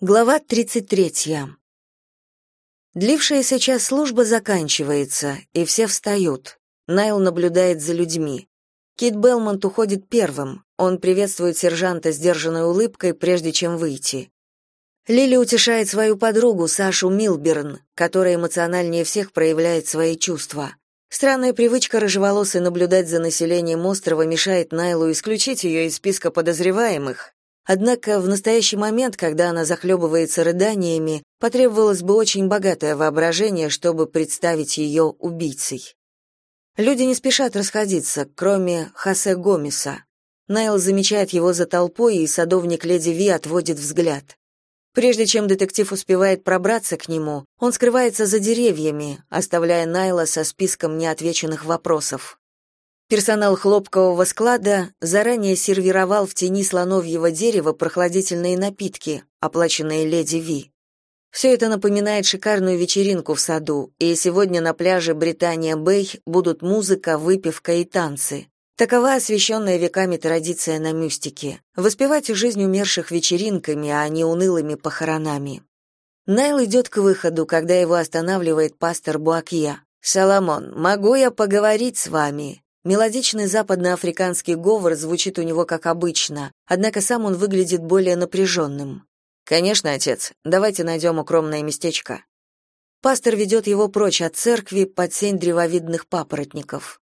Глава 33. Длившаяся час служба заканчивается, и все встают. Найл наблюдает за людьми. Кит Белмонт уходит первым. Он приветствует сержанта сдержанной улыбкой, прежде чем выйти. Лили утешает свою подругу Сашу Милберн, которая эмоциональнее всех проявляет свои чувства. Странная привычка рыжеволосой наблюдать за населением острова мешает Найлу исключить ее из списка подозреваемых, Однако в настоящий момент, когда она захлебывается рыданиями, потребовалось бы очень богатое воображение, чтобы представить ее убийцей. Люди не спешат расходиться, кроме Хосе Гомеса. Найл замечает его за толпой, и садовник леди Ви отводит взгляд. Прежде чем детектив успевает пробраться к нему, он скрывается за деревьями, оставляя Найла со списком неотвеченных вопросов. Персонал хлопкового склада заранее сервировал в тени слоновьего дерева прохладительные напитки, оплаченные леди Ви. Все это напоминает шикарную вечеринку в саду, и сегодня на пляже Британия-Бэй будут музыка, выпивка и танцы. Такова освященная веками традиция на мюстике — воспевать жизнь умерших вечеринками, а не унылыми похоронами. Найл идет к выходу, когда его останавливает пастор Буакья. «Соломон, могу я поговорить с вами?» Мелодичный западноафриканский говор звучит у него как обычно, однако сам он выглядит более напряженным. «Конечно, отец, давайте найдем укромное местечко». Пастор ведет его прочь от церкви под сень древовидных папоротников.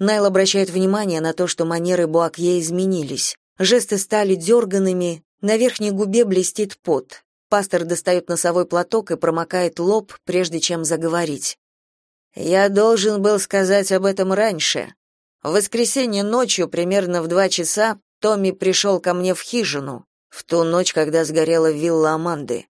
Найл обращает внимание на то, что манеры Буакье изменились. Жесты стали дерганными, на верхней губе блестит пот. Пастор достает носовой платок и промокает лоб, прежде чем заговорить. «Я должен был сказать об этом раньше. В воскресенье ночью, примерно в два часа, Томми пришел ко мне в хижину, в ту ночь, когда сгорела вилла Аманды.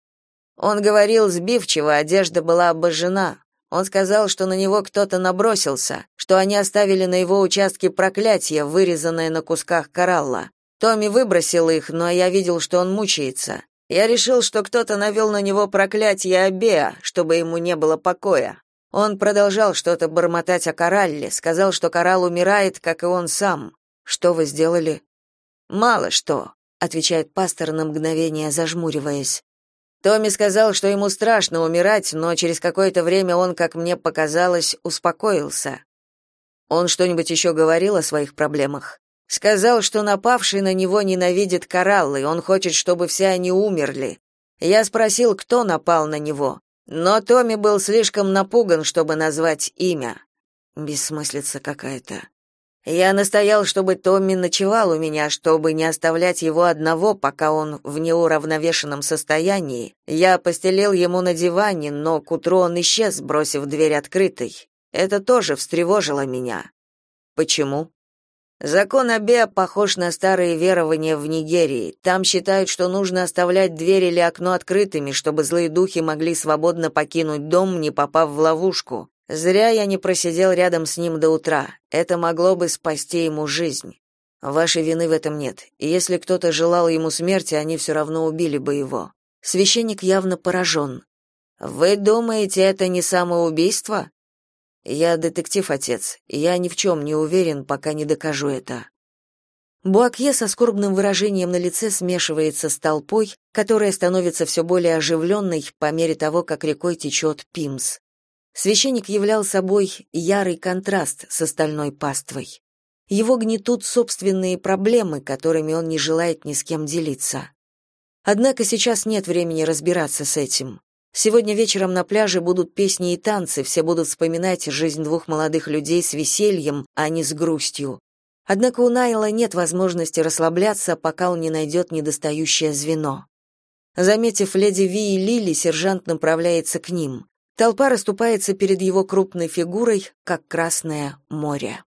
Он говорил сбивчиво, одежда была обожжена. Он сказал, что на него кто-то набросился, что они оставили на его участке проклятие, вырезанное на кусках коралла. Томми выбросил их, но я видел, что он мучается. Я решил, что кто-то навел на него проклятие Абеа, чтобы ему не было покоя. Он продолжал что-то бормотать о Коралле, сказал, что Коралл умирает, как и он сам. Что вы сделали? Мало что, отвечает пастор на мгновение, зажмуриваясь. Томми сказал, что ему страшно умирать, но через какое-то время он, как мне показалось, успокоился. Он что-нибудь еще говорил о своих проблемах? Сказал, что напавший на него ненавидит кораллы, он хочет, чтобы все они умерли. Я спросил, кто напал на него. Но Томми был слишком напуган, чтобы назвать имя. Бессмыслица какая-то. Я настоял, чтобы Томми ночевал у меня, чтобы не оставлять его одного, пока он в неуравновешенном состоянии. Я постелил ему на диване, но к утру он исчез, бросив дверь открытой. Это тоже встревожило меня. Почему? Закон Абе похож на старые верования в Нигерии. Там считают, что нужно оставлять дверь или окно открытыми, чтобы злые духи могли свободно покинуть дом, не попав в ловушку. Зря я не просидел рядом с ним до утра. Это могло бы спасти ему жизнь. Вашей вины в этом нет. И если кто-то желал ему смерти, они все равно убили бы его. Священник явно поражен. Вы думаете, это не самоубийство? Я детектив, отец. Я ни в чем не уверен, пока не докажу это. Буакье со скорбным выражением на лице смешивается с толпой, которая становится все более оживленной по мере того, как рекой течет Пимс. Священник являл собой ярый контраст с остальной паствой. Его гнетут собственные проблемы, которыми он не желает ни с кем делиться. Однако сейчас нет времени разбираться с этим. Сегодня вечером на пляже будут песни и танцы, все будут вспоминать жизнь двух молодых людей с весельем, а не с грустью. Однако у Найла нет возможности расслабляться, пока он не найдет недостающее звено. Заметив леди Ви и Лили, сержант направляется к ним. Толпа расступается перед его крупной фигурой, как красное море.